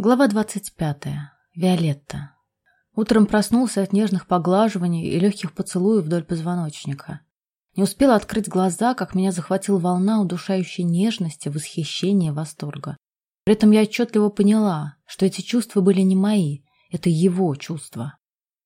Глава 25. Виолетта. Утром проснулся от нежных поглаживаний и легких поцелуев вдоль позвоночника. Не успела открыть глаза, как меня захватила волна удушающей нежности, восхищения, восторга. При этом я отчетливо поняла, что эти чувства были не мои, это его чувства.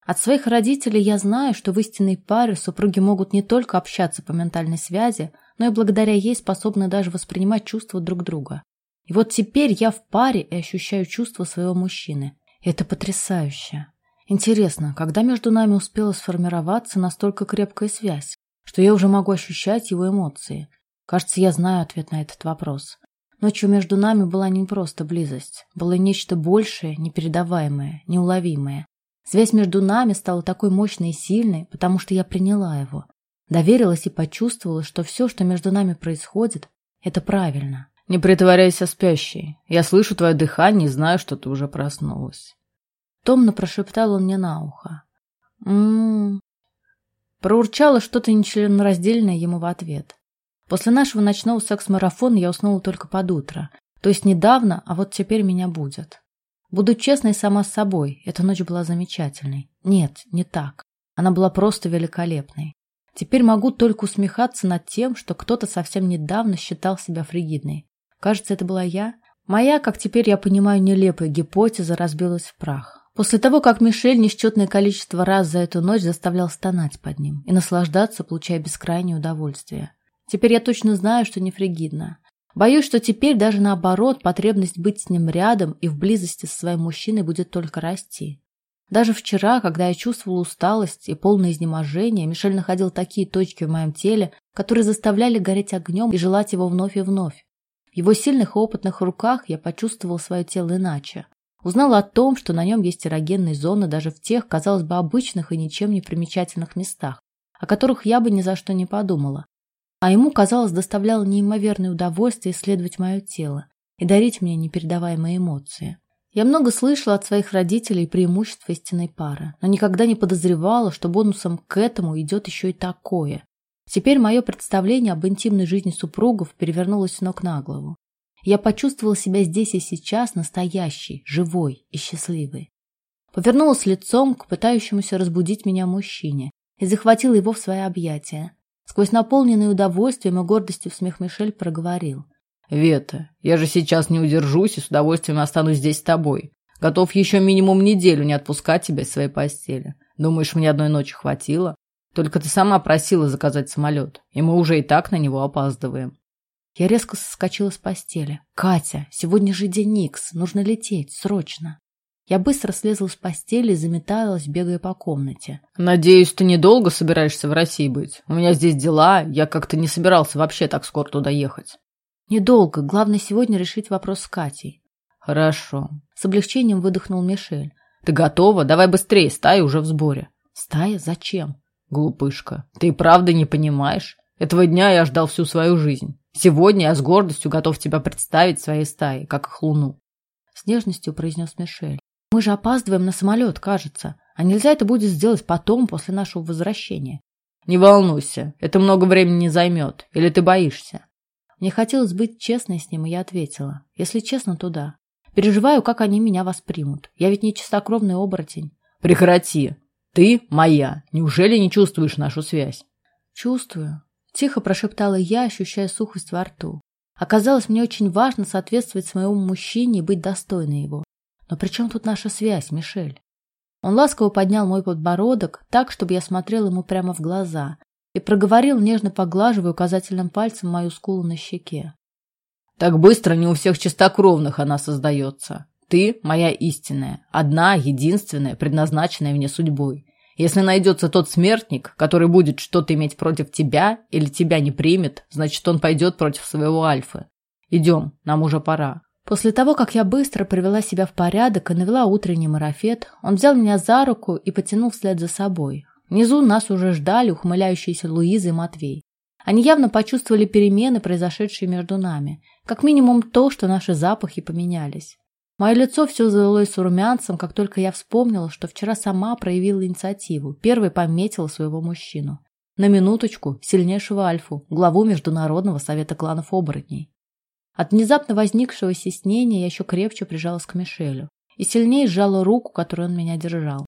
От своих родителей я знаю, что в истинной паре супруги могут не только общаться по ментальной связи, но и благодаря ей способны даже воспринимать чувства друг друга. И вот теперь я в паре и ощущаю чувства своего мужчины. это потрясающе. Интересно, когда между нами успела сформироваться настолько крепкая связь, что я уже могу ощущать его эмоции? Кажется, я знаю ответ на этот вопрос. Ночью между нами была не просто близость, было нечто большее, непередаваемое, неуловимое. Связь между нами стала такой мощной и сильной, потому что я приняла его. Доверилась и почувствовала, что все, что между нами происходит, это правильно. Не притворяйся спящей. Я слышу твое дыхание и знаю, что ты уже проснулась. Томно прошептал он мне на ухо. М-м. Проурчало что-то нечленораздельное ему в ответ. После нашего ночного секс-марафона я уснула только под утро. То есть недавно, а вот теперь меня будет. Буду честной сама с собой, эта ночь была замечательной. Нет, не так. Она была просто великолепной. Теперь могу только усмехаться над тем, что кто-то совсем недавно считал себя фригидной. Кажется, это была я. Моя, как теперь я понимаю, нелепая гипотеза разбилась в прах. После того, как Мишель несчетное количество раз за эту ночь заставлял стонать под ним и наслаждаться, получая бескрайнее удовольствие. Теперь я точно знаю, что не фригидна. Боюсь, что теперь даже наоборот потребность быть с ним рядом и в близости со своим мужчиной будет только расти. Даже вчера, когда я чувствовала усталость и полное изнеможение, Мишель находил такие точки в моем теле, которые заставляли гореть огнем и желать его вновь и вновь. В его сильных и опытных руках я почувствовал свое тело иначе. Узнал о том, что на нем есть эрогенные зоны даже в тех, казалось бы, обычных и ничем не примечательных местах, о которых я бы ни за что не подумала. А ему, казалось, доставляло неимоверное удовольствие исследовать мое тело и дарить мне непередаваемые эмоции. Я много слышала от своих родителей преимуществ истинной пары, но никогда не подозревала, что бонусом к этому идет еще и такое. Теперь мое представление об интимной жизни супругов перевернулось с ног на голову. Я почувствовала себя здесь и сейчас настоящей, живой и счастливой. Повернулась лицом к пытающемуся разбудить меня мужчине и захватила его в свои объятия. Сквозь наполненный удовольствием и гордостью смех Мишель проговорил. «Вета, я же сейчас не удержусь и с удовольствием останусь здесь с тобой. Готов еще минимум неделю не отпускать тебя из своей постели. Думаешь, мне одной ночи хватило? Только ты сама просила заказать самолет, и мы уже и так на него опаздываем. Я резко соскочила с постели. «Катя, сегодня же день Никс, нужно лететь, срочно!» Я быстро слезла с постели и заметалась, бегая по комнате. «Надеюсь, ты недолго собираешься в России быть? У меня здесь дела, я как-то не собирался вообще так скоро туда ехать». «Недолго, главное сегодня решить вопрос с Катей». «Хорошо». С облегчением выдохнул Мишель. «Ты готова? Давай быстрее, стая уже в сборе». «Стая? Зачем?» Глупышка, ты и правда не понимаешь? Этого дня я ждал всю свою жизнь. Сегодня я с гордостью готов тебя представить своей стае, как их луну. С нежностью произнес Мишель. Мы же опаздываем на самолет, кажется. А нельзя это будет сделать потом, после нашего возвращения? Не волнуйся, это много времени не займет. Или ты боишься? Мне хотелось быть честной с ним, и я ответила. Если честно, то да. Переживаю, как они меня воспримут. Я ведь не чистокровный оборотень. Прекрати. Ты моя. Неужели не чувствуешь нашу связь? Чувствую. Тихо прошептала я, ощущая сухость во рту. Оказалось, мне очень важно соответствовать своему мужчине и быть достойной его. Но при чем тут наша связь, Мишель? Он ласково поднял мой подбородок так, чтобы я смотрела ему прямо в глаза, и проговорил, нежно поглаживая указательным пальцем мою скулу на щеке. Так быстро не у всех чистокровных она создается. Ты моя истинная, одна, единственная, предназначенная мне судьбой. Если найдется тот смертник, который будет что-то иметь против тебя или тебя не примет, значит, он пойдет против своего Альфы. Идем, нам уже пора. После того, как я быстро привела себя в порядок и навела утренний марафет, он взял меня за руку и потянул вслед за собой. Внизу нас уже ждали ухмыляющиеся Луиза и Матвей. Они явно почувствовали перемены, произошедшие между нами. Как минимум то, что наши запахи поменялись. Мое лицо все залилось румянцем, как только я вспомнила, что вчера сама проявила инициативу, первой пометила своего мужчину. На минуточку, сильнейшего Альфу, главу Международного совета кланов оборотней. От внезапно возникшего стеснения я еще крепче прижалась к Мишелю и сильнее сжала руку, которую он меня держал.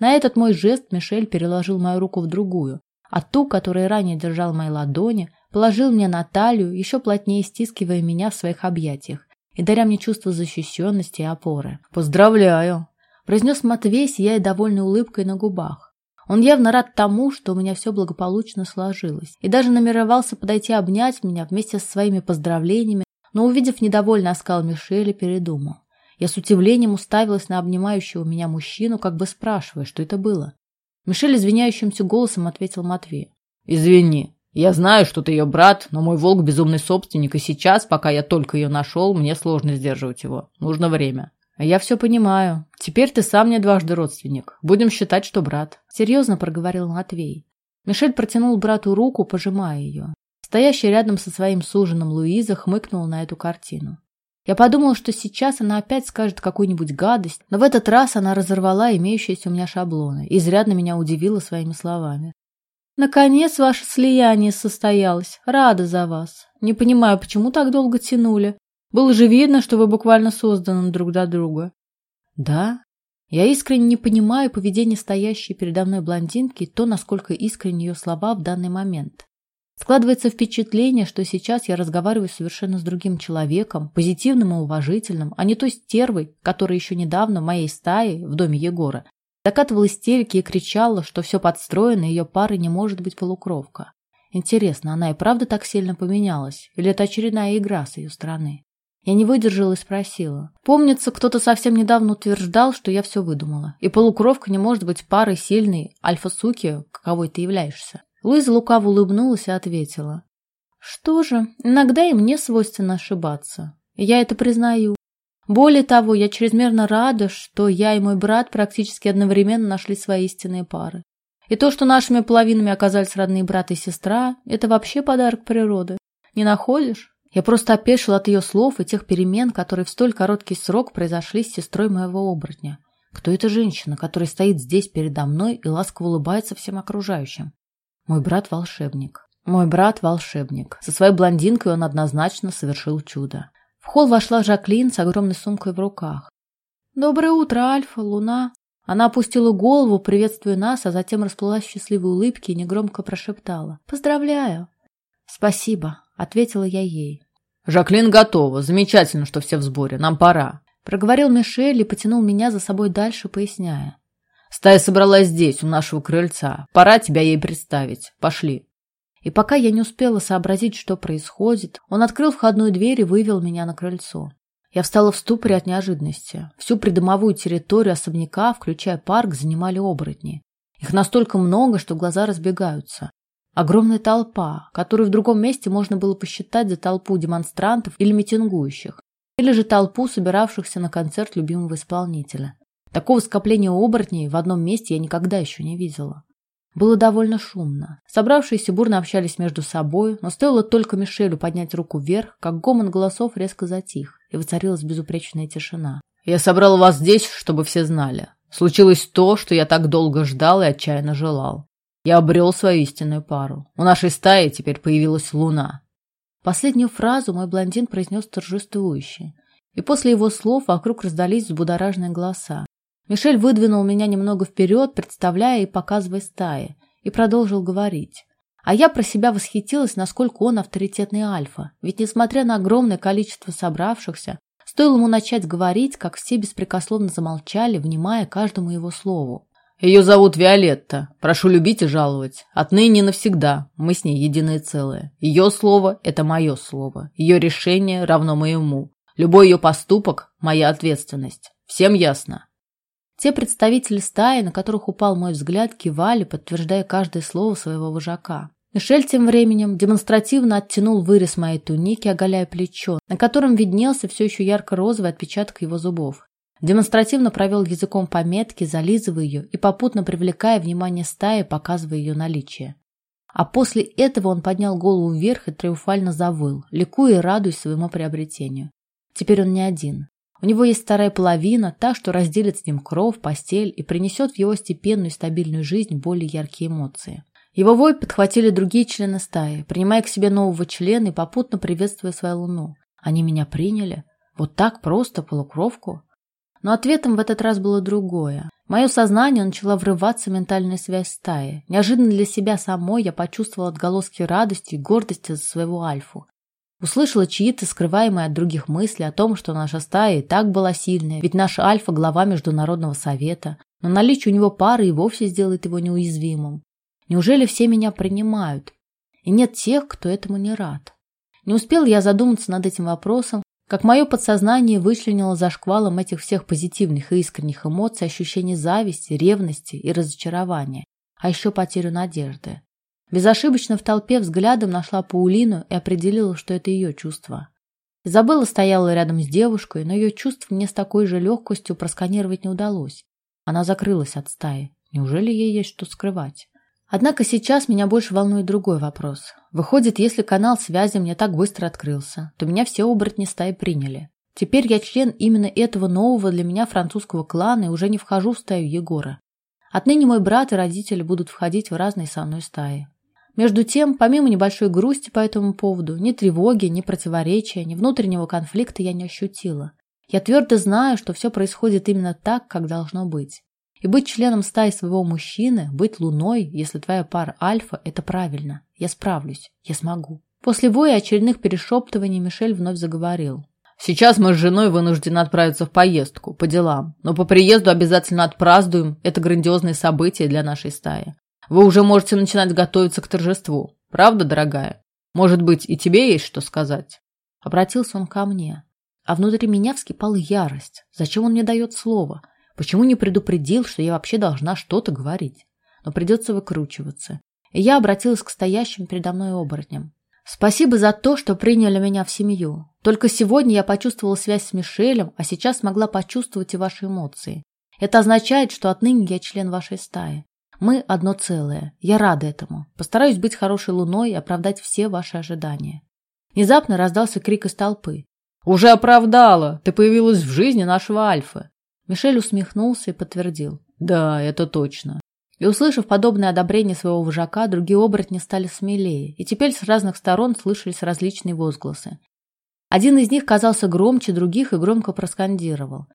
На этот мой жест Мишель переложил мою руку в другую, а ту, которая ранее держал мои ладони, положил мне на талию, еще плотнее стискивая меня в своих объятиях и даря мне чувство защищенности и опоры. «Поздравляю!» – произнес Матвей, сияя довольной улыбкой на губах. Он явно рад тому, что у меня все благополучно сложилось, и даже намеревался подойти обнять меня вместе со своими поздравлениями, но, увидев недовольный оскал Мишеля, передумал. Я с удивлением уставилась на обнимающего меня мужчину, как бы спрашивая, что это было. Мишель извиняющимся голосом ответил Матвею. «Извини, я знаю, что ты ее брат, но мой волк безумный собственник, и сейчас, пока я только ее нашел, мне сложно сдерживать его. Нужно время». «Я все понимаю. Теперь ты сам мне дважды родственник. Будем считать, что брат», — серьезно проговорил Матвей. Мишель протянул брату руку, пожимая ее. Стоящая рядом со своим суженым Луиза хмыкнула на эту картину. Я подумала, что сейчас она опять скажет какую-нибудь гадость, но в этот раз она разорвала имеющиеся у меня шаблоны и изрядно меня удивила своими словами. «Наконец ваше слияние состоялось. Рада за вас. Не понимаю, почему так долго тянули. Было же видно, что вы буквально созданы друг для друга». «Да?» Я искренне не понимаю поведения стоящей передо мной блондинки и то, насколько искренни ее слова в данный момент. Складывается впечатление, что сейчас я разговариваю совершенно с другим человеком, позитивным и уважительным, а не той стервой, которая еще недавно в моей стае в доме Егора закатывала истерики и кричала, что все подстроено, и ее пары не может быть полукровка. Интересно, она и правда так сильно поменялась? Или это очередная игра с ее стороны? Я не выдержала и спросила. Помнится, кто-то совсем недавно утверждал, что я все выдумала. И полукровка не может быть парой сильной альфа-суки, каковой ты являешься. Луиза лукаво улыбнулась и ответила. Что же, иногда и мне свойственно ошибаться. Я это признаю. Более того, я чрезмерно рада, что я и мой брат практически одновременно нашли свои истинные пары. И то, что нашими половинами оказались родные брат и сестра, это вообще подарок природы. Не находишь? Я просто опешил от ее слов и тех перемен, которые в столь короткий срок произошли с сестрой моего оборотня. Кто эта женщина, которая стоит здесь передо мной и ласково улыбается всем окружающим? Мой брат волшебник. Мой брат волшебник. Со своей блондинкой он однозначно совершил чудо. В холл вошла Жаклин с огромной сумкой в руках. «Доброе утро, Альфа, Луна!» Она опустила голову, приветствуя нас, а затем расплылась в счастливой улыбке и негромко прошептала. «Поздравляю!» «Спасибо», — ответила я ей. «Жаклин готова. Замечательно, что все в сборе. Нам пора», — проговорил Мишель и потянул меня за собой дальше, поясняя. Стая собралась здесь, у нашего крыльца. Пора тебя ей представить. Пошли. И пока я не успела сообразить, что происходит, он открыл входную дверь и вывел меня на крыльцо. Я встала в ступоре от неожиданности. Всю придомовую территорию особняка, включая парк, занимали оборотни. Их настолько много, что глаза разбегаются. Огромная толпа, которую в другом месте можно было посчитать за толпу демонстрантов или митингующих, или же толпу, собиравшихся на концерт любимого исполнителя. Такого скопления оборотней в одном месте я никогда еще не видела. Было довольно шумно. Собравшиеся бурно общались между собой, но стоило только Мишелю поднять руку вверх, как гомон голосов резко затих, и воцарилась безупречная тишина. «Я собрал вас здесь, чтобы все знали. Случилось то, что я так долго ждал и отчаянно желал. Я обрел свою истинную пару. У нашей стаи теперь появилась луна». Последнюю фразу мой блондин произнес торжествующе. И после его слов вокруг раздались взбудораженные голоса. Мишель выдвинул меня немного вперед, представляя и показывая стаи, и продолжил говорить. А я про себя восхитилась, насколько он авторитетный альфа. Ведь, несмотря на огромное количество собравшихся, стоило ему начать говорить, как все беспрекословно замолчали, внимая каждому его слову. «Ее зовут Виолетта. Прошу любить и жаловать. Отныне навсегда. Мы с ней единое целое. Ее слово – это мое слово. Ее решение равно моему. Любой ее поступок – моя ответственность. Всем ясно?» Те представители стаи, на которых упал мой взгляд, кивали, подтверждая каждое слово своего вожака. Мишель тем временем демонстративно оттянул вырез моей туники, оголяя плечо, на котором виднелся все еще ярко-розовый отпечаток его зубов. Демонстративно провел языком по метке, зализывая ее и попутно привлекая внимание стаи, показывая ее наличие. А после этого он поднял голову вверх и триумфально завыл, ликуя и радуясь своему приобретению. Теперь он не один. У него есть вторая половина, та, что разделит с ним кров, постель и принесет в его степенную и стабильную жизнь более яркие эмоции. Его вой подхватили другие члены стаи, принимая к себе нового члена и попутно приветствуя свою луну. Они меня приняли? Вот так просто, полукровку? Но ответом в этот раз было другое. В мое сознание начала врываться ментальная связь стаи. Неожиданно для себя самой я почувствовала отголоски радости и гордости за своего альфу. Услышала чьи-то скрываемые от других мысли о том, что наша стая и так была сильная, ведь наш альфа – глава Международного совета, но наличие у него пары и вовсе сделает его неуязвимым. Неужели все меня принимают? И нет тех, кто этому не рад. Не успел я задуматься над этим вопросом, как мое подсознание вычленило за шквалом этих всех позитивных и искренних эмоций ощущение зависти, ревности и разочарования, а еще потерю надежды. Безошибочно в толпе взглядом нашла Паулину и определила, что это ее чувство. Изабелла стояла рядом с девушкой, но ее чувств мне с такой же легкостью просканировать не удалось. Она закрылась от стаи. Неужели ей есть что скрывать? Однако сейчас меня больше волнует другой вопрос. Выходит, если канал связи мне так быстро открылся, то меня все оборотни стаи приняли. Теперь я член именно этого нового для меня французского клана и уже не вхожу в стаю Егора. Отныне мой брат и родители будут входить в разные со мной стаи. Между тем, помимо небольшой грусти по этому поводу, ни тревоги, ни противоречия, ни внутреннего конфликта я не ощутила. Я твердо знаю, что все происходит именно так, как должно быть. И быть членом стаи своего мужчины, быть луной, если твоя пара альфа, это правильно. Я справлюсь. Я смогу. После боя очередных перешептываний Мишель вновь заговорил. Сейчас мы с женой вынуждены отправиться в поездку, по делам. Но по приезду обязательно отпразднуем это грандиозное событие для нашей стаи. Вы уже можете начинать готовиться к торжеству. Правда, дорогая? Может быть, и тебе есть что сказать?» Обратился он ко мне. А внутри меня вскипала ярость. Зачем он мне дает слово? Почему не предупредил, что я вообще должна что-то говорить? Но придется выкручиваться. И я обратилась к стоящим передо мной оборотням. Спасибо за то, что приняли меня в семью. Только сегодня я почувствовала связь с Мишелем, а сейчас смогла почувствовать и ваши эмоции. Это означает, что отныне я член вашей стаи. Мы одно целое. Я рада этому. Постараюсь быть хорошей луной и оправдать все ваши ожидания. Внезапно раздался крик из толпы. «Уже оправдала! Ты появилась в жизни нашего Альфа!» Мишель усмехнулся и подтвердил. «Да, это точно». И, услышав подобное одобрение своего вожака, другие оборотни стали смелее, и теперь с разных сторон слышались различные возгласы. Один из них казался громче других и громко проскандировал.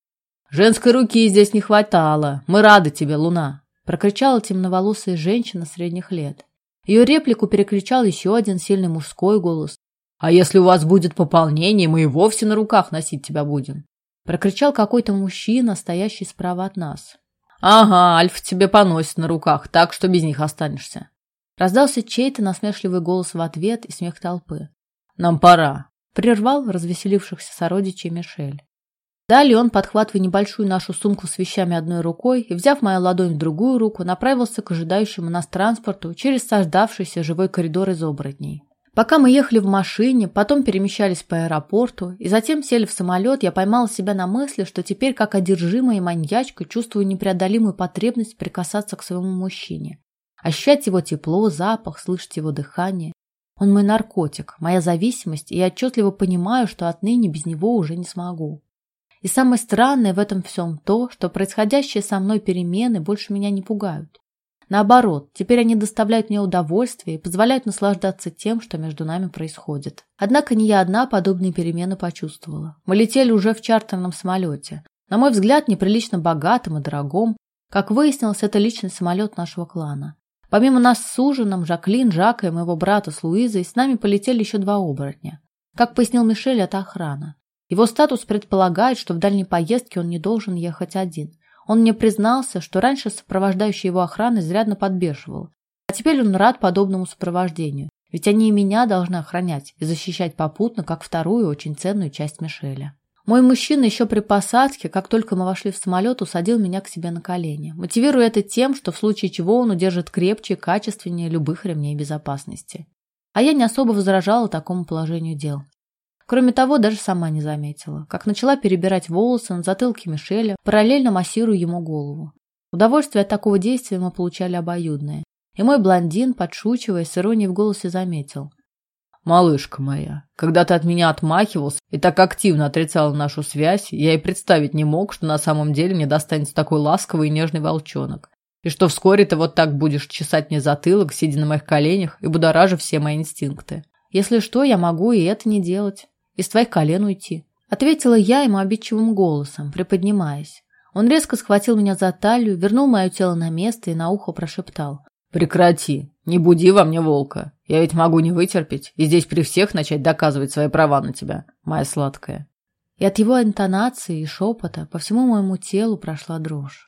«Женской руки здесь не хватало. Мы рады тебе, Луна!» Прокричала темноволосая женщина средних лет. Ее реплику перекричал еще один сильный мужской голос. «А если у вас будет пополнение, мы и вовсе на руках носить тебя будем!» Прокричал какой-то мужчина, стоящий справа от нас. «Ага, Альф тебе поносит на руках, так что без них останешься». Раздался чей-то насмешливый голос в ответ и смех толпы. «Нам пора», — прервал развеселившихся сородичей Мишель. Далее он, подхватывая небольшую нашу сумку с вещами одной рукой и, взяв мою ладонь в другую руку, направился к ожидающему нас транспорту через сождавшийся живой коридор из оборотней. Пока мы ехали в машине, потом перемещались по аэропорту и затем сели в самолет, я поймала себя на мысли, что теперь, как одержимая маньячка, чувствую непреодолимую потребность прикасаться к своему мужчине. Ощущать его тепло, запах, слышать его дыхание. Он мой наркотик, моя зависимость, и я отчетливо понимаю, что отныне без него уже не смогу. И самое странное в этом всем то, что происходящие со мной перемены больше меня не пугают. Наоборот, теперь они доставляют мне удовольствие и позволяют наслаждаться тем, что между нами происходит. Однако не я одна подобные перемены почувствовала. Мы летели уже в чартерном самолете. На мой взгляд, неприлично богатым и дорогом. Как выяснилось, это личный самолет нашего клана. Помимо нас с ужином, Жаклин, Жака и моего брата с Луизой, с нами полетели еще два оборотня. Как пояснил Мишель, это охрана. Его статус предполагает, что в дальней поездке он не должен ехать один. Он мне признался, что раньше сопровождающая его охрана изрядно подбешивала. А теперь он рад подобному сопровождению. Ведь они и меня должны охранять и защищать попутно, как вторую очень ценную часть Мишеля. Мой мужчина еще при посадке, как только мы вошли в самолет, усадил меня к себе на колени, мотивируя это тем, что в случае чего он удержит крепче и качественнее любых ремней безопасности. А я не особо возражала такому положению дел. Кроме того, даже сама не заметила, как начала перебирать волосы на затылке Мишеля, параллельно массируя ему голову. Удовольствие от такого действия мы получали обоюдное. И мой блондин, подшучивая, с иронией в голосе заметил. «Малышка моя, когда ты от меня отмахивался и так активно отрицала нашу связь, я и представить не мог, что на самом деле мне достанется такой ласковый и нежный волчонок. И что вскоре ты вот так будешь чесать мне затылок, сидя на моих коленях и будоражив все мои инстинкты. Если что, я могу и это не делать. Из твоих колен уйти. Ответила я ему обидчивым голосом, приподнимаясь. Он резко схватил меня за талию, вернул мое тело на место и на ухо прошептал. «Прекрати, не буди во мне волка. Я ведь могу не вытерпеть и здесь при всех начать доказывать свои права на тебя, моя сладкая». И от его интонации и шепота по всему моему телу прошла дрожь.